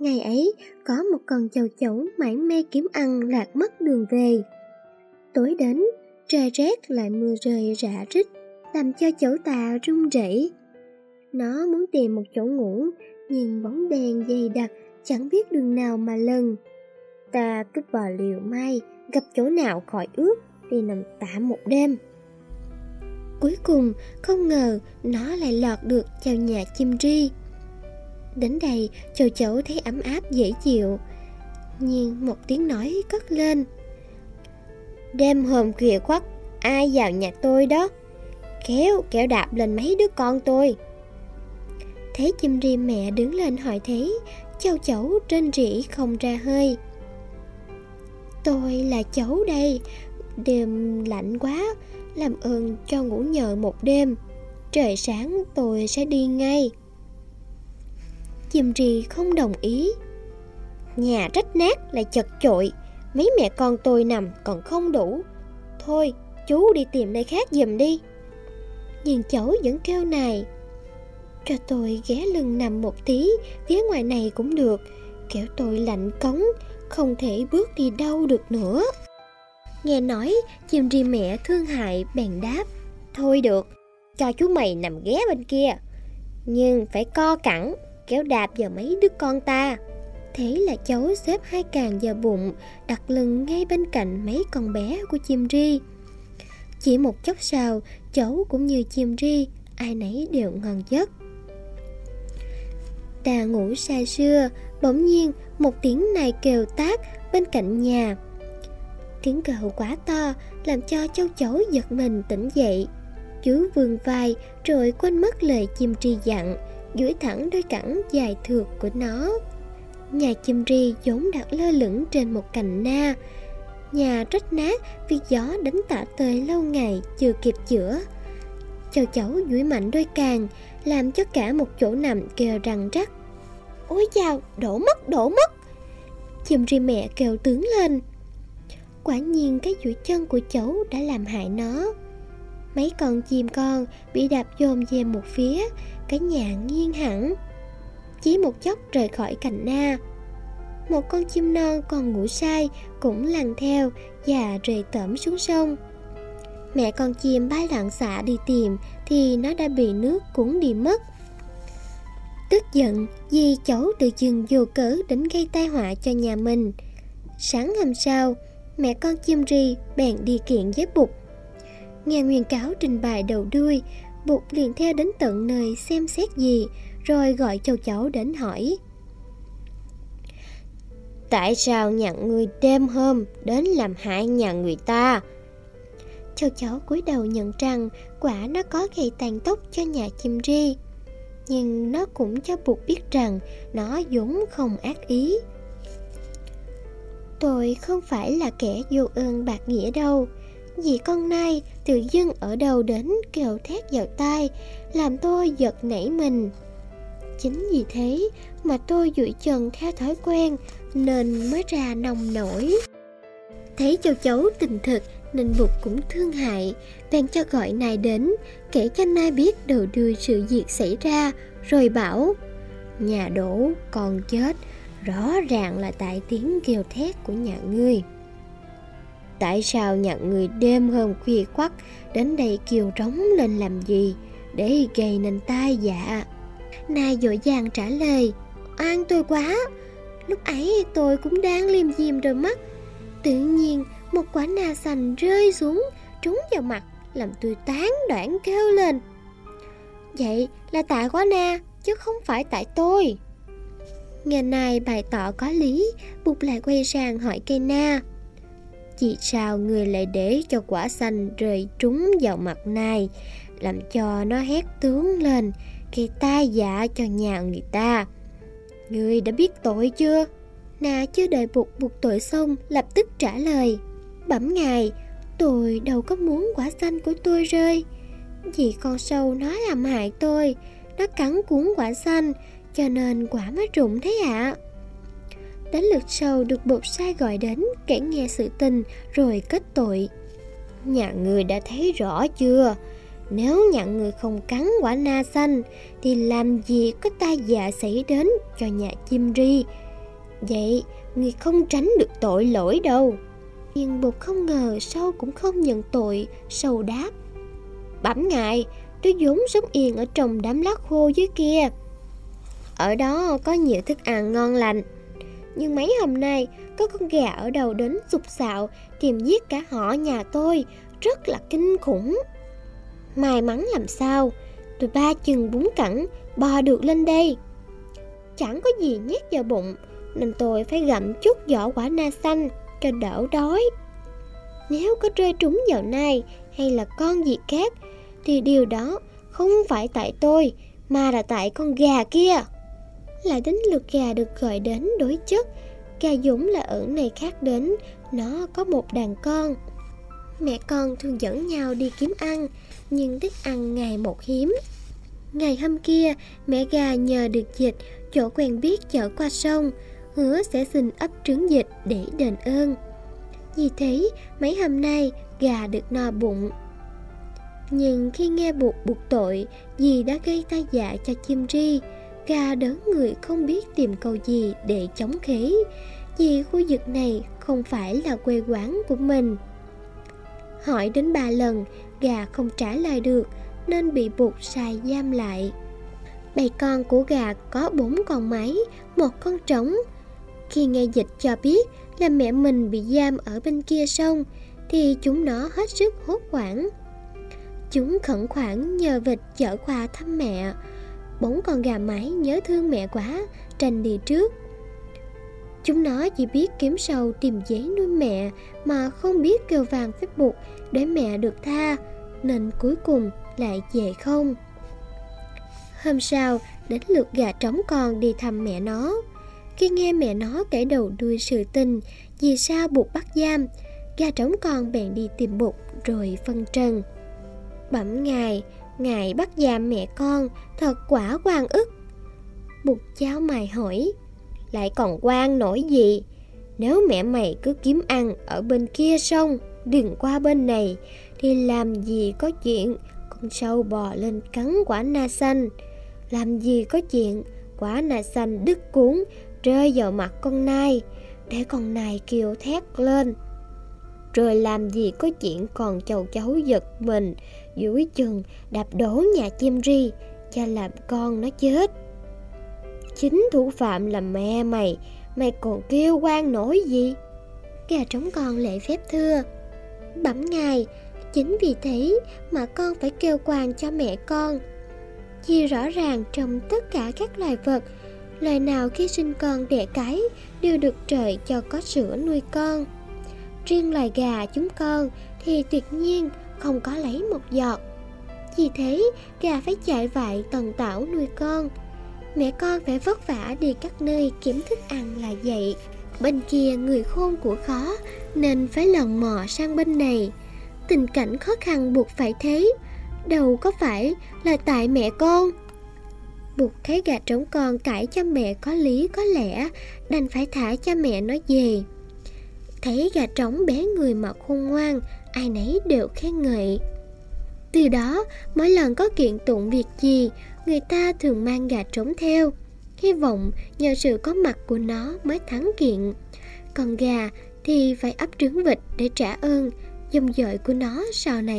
Ngày ấy, có một con châu chấu mải mê kiếm ăn lạc mất đường về. Tối đến, trời rét lại mưa rơi rã rít, làm cho chấu tà run rẩy. Nó muốn tìm một chỗ ngủ, nhưng bóng đèn dày đặc, chẳng biết đường nào mà lần. Ta cứ bò liều mai, gặp chỗ nào khỏi ướt thì nằm tạm một đêm. Cuối cùng, không ngờ nó lại lọt được vào nhà chim ri. Đến đây, châu chấu thấy ấm áp dễ chịu. Nhưng một tiếng nói cất lên. Đêm hôm khuya khoắt, ai vào nhà tôi đó? Kéo, kéo đạp lên mấy đứa con tôi. Thấy chim ri mẹ đứng lên hỏi thế, châu chấu trên rỉ không ra hơi. Tôi là chấu đây, đêm lạnh quá, làm ơn cho ngủ nhờ một đêm. Trời sáng tôi sẽ đi ngay chìm rì không đồng ý. Nhà rách nát lại chật chội, mấy mẹ con tôi nằm còn không đủ. Thôi, chú đi tìm nơi khác giùm đi. Nhìn cháu vẫn kêu này. Cho tôi ghé lưng nằm một tí, phía ngoài này cũng được, Kẻo tôi lạnh cống, không thể bước đi đâu được nữa. Nghe nói, chim ri mẹ thương hại bèn đáp. Thôi được, cho chú mày nằm ghé bên kia. Nhưng phải co cẳng, kéo đạp vào mấy đứa con ta. Thế là cháu xếp hai càng vào bụng, đặt lưng ngay bên cạnh mấy con bé của chim ri. Chỉ một chốc sau, cháu cũng như chim ri, ai nấy đều ngon giấc. Ta ngủ say sưa, bỗng nhiên một tiếng này kêu tác bên cạnh nhà. Tiếng kêu quá to làm cho châu chấu giật mình tỉnh dậy. Chú vươn vai rồi quên mất lời chim tri dặn, duỗi thẳng đôi cẳng dài thượt của nó. Nhà chim ri vốn đặt lơ lửng trên một cành na. Nhà rách nát vì gió đánh tả tơi lâu ngày chưa kịp chữa. Châu chấu duỗi mạnh đôi càng, làm cho cả một chỗ nằm kêu răng rắc. Ôi chào, đổ mất, đổ mất! Chim ri mẹ kêu tướng lên. Quả nhiên cái duỗi chân của cháu đã làm hại nó. Mấy con chim con bị đạp dồn về một phía, cái nhà nghiêng hẳn. Chỉ một chốc rời khỏi cành na. Một con chim non còn ngủ say cũng lăn theo và rơi tẩm xuống sông. Mẹ con chim bay loạn xạ đi tìm thì nó đã bị nước cuốn đi mất. Tức giận vì cháu tự dừng vô cớ đến gây tai họa cho nhà mình. Sáng hôm sau, mẹ con chim ri bèn đi kiện với Bụt. Nghe nguyên cáo trình bày đầu đuôi, Bụt liền theo đến tận nơi xem xét gì, rồi gọi châu cháu đến hỏi. Tại sao nhận người đêm hôm đến làm hại nhà người ta? Châu cháu cúi đầu nhận rằng quả nó có gây tàn tốc cho nhà chim ri. Nhưng nó cũng cho Bụt biết rằng nó vốn không ác ý. Tôi không phải là kẻ vô ơn bạc nghĩa đâu vì con này tự dưng ở đầu đến kêu thét vào tai Làm tôi giật nảy mình. Chính vì thế mà tôi dụi chân theo thói quen Nên mới ra nồng nổi. Thấy châu chấu tình thực nên Bụt cũng thương hại Bèn cho gọi nai đến Kể cho nai biết đầu đuôi sự việc xảy ra Rồi bảo Nhà đổ, còn chết Rõ ràng là tại tiếng kêu thét của nhà ngươi. Tại sao nhận người đêm hôm khuya khoắt Đến đây kiều trống lên làm gì Để gây nên tai dạ? Na dội vàng trả lời An tôi quá Lúc ấy tôi cũng đang liêm diêm rồi mắt. Tự nhiên một quả na sành rơi xuống Trúng vào mặt Làm tôi tán đoạn kêu lên. Vậy là tại quả na Chứ không phải tại tôi. Nghe này bày tỏ có lý, Bụt lại quay sang hỏi cây na chị sao người lại để cho quả xanh rơi trúng vào mặt Nai, làm cho nó hét tướng lên, gây tai dạ cho nhà người ta? Người đã biết tội chưa? Na chưa đợi buộc buộc tội xong, lập tức trả lời. Bẩm ngài, tôi đâu có muốn quả xanh của tôi rơi. Vì con sâu nó làm hại tôi, nó cắn cuốn quả xanh, cho nên quả mới rụng thế ạ à. Đến lượt sâu được bột sai gọi đến kể nghe sự tình rồi kết tội Nhà người đã thấy rõ chưa Nếu nhà người không cắn quả na xanh Thì làm gì có tai dạ xảy đến cho nhà chim ri Vậy, người không tránh được tội lỗi đâu. Nhưng bột không ngờ sâu cũng không nhận tội, sâu đáp. Bẩm ngài, tôi vốn sống yên ở trong đám lá khô dưới kia. Ở đó có nhiều thức ăn ngon lành. Nhưng mấy hôm nay, có con gà ở đầu đến sục sạo tìm giết cả họ nhà tôi, rất là kinh khủng. May mắn làm sao, tôi ba chừng bún cẳng, bò được lên đây. Chẳng có gì nhét vào bụng, nên tôi phải gặm chút vỏ quả na xanh cho đỡ đói. Nếu có rơi trúng vào nai hay là con gì khác, thì điều đó không phải tại tôi, mà là tại con gà kia. Lại đến lượt gà được gọi đến đối chất, gà dũng là ở này khác đến, nó có một đàn con. Mẹ con thường dẫn nhau đi kiếm ăn, nhưng thức ăn ngày một hiếm. Ngày hôm kia, mẹ gà nhờ được dịch chỗ quen biết chở qua sông, hứa sẽ xin ấp trứng dịch để đền ơn. Vì thế, mấy hôm nay gà được no bụng. Nhưng khi nghe buộc buộc tội, dì đã gây tai dạ cho chim ri, gà đớn người không biết tìm câu gì để chống khí vì khu vực này không phải là quê quán của mình. Hỏi đến ba lần, gà không trả lời được nên bị buộc sai giam lại. Bầy con của gà có bốn con máy, một con trống. Khi nghe dịch cho biết là mẹ mình bị giam ở bên kia sông, thì chúng nó hết sức hốt hoảng. Chúng khẩn khoản nhờ vịt chở qua thăm mẹ. Bốn con gà mái nhớ thương mẹ quá, tranh đi trước. Chúng nó chỉ biết kiếm sâu tìm giấy nuôi mẹ mà không biết kêu vàng phép buộc để mẹ được tha, nên cuối cùng lại về không. Hôm sau, đến lượt gà trống con đi thăm mẹ nó. Khi nghe mẹ nó kể đầu đuôi sự tình, vì sao buộc bắt giam, gà trống con bèn đi tìm bụt rồi phân trần. Bẩm ngài, ngài bắt giam mẹ con, thật quả quan ức. Bụt cháu mày hỏi, lại còn quan nổi gì? Nếu mẹ mày cứ kiếm ăn ở bên kia sông, đừng qua bên này, thì làm gì có chuyện con sâu bò lên cắn quả na xanh. Làm gì có chuyện quả na xanh đứt cuốn rơi vào mặt con nai, để con nai kêu thét lên. Rồi làm gì có chuyện còn chầu cháu giật mình dưới chân đạp đổ nhà chim ri cha làm con nó chết. Chính thủ phạm là mẹ mày, mày còn kêu quan nổi gì? Gà trống con lệ phép thưa. Bẩm ngài, chính vì thế mà con phải kêu quan cho mẹ con. Vì rõ ràng trong tất cả các loài vật, loài nào khi sinh con đẻ cái đều được trời cho có sữa nuôi con. Riêng loài gà chúng con thì tuyệt nhiên không có lấy một giọt. Vì thế, gà phải chạy vại tần tảo nuôi con. Mẹ con phải vất vả đi các nơi kiếm thức ăn là vậy. Bên kia người khôn của khó nên phải lần mò sang bên này. Tình cảnh khó khăn buộc phải thế, đâu có phải là tại mẹ con. Buộc thấy gà trống con cãi cho mẹ có lý có lẽ, đành phải thả cho mẹ nó về. Thấy gà trống bé người mà khôn ngoan, ai nấy đều khen ngợi. Từ đó, mỗi lần có kiện tụng việc gì, người ta thường mang gà trống theo. Hy vọng nhờ sự có mặt của nó mới thắng kiện. Còn gà thì phải ấp trứng vịt để trả ơn, dòng dõi của nó sau này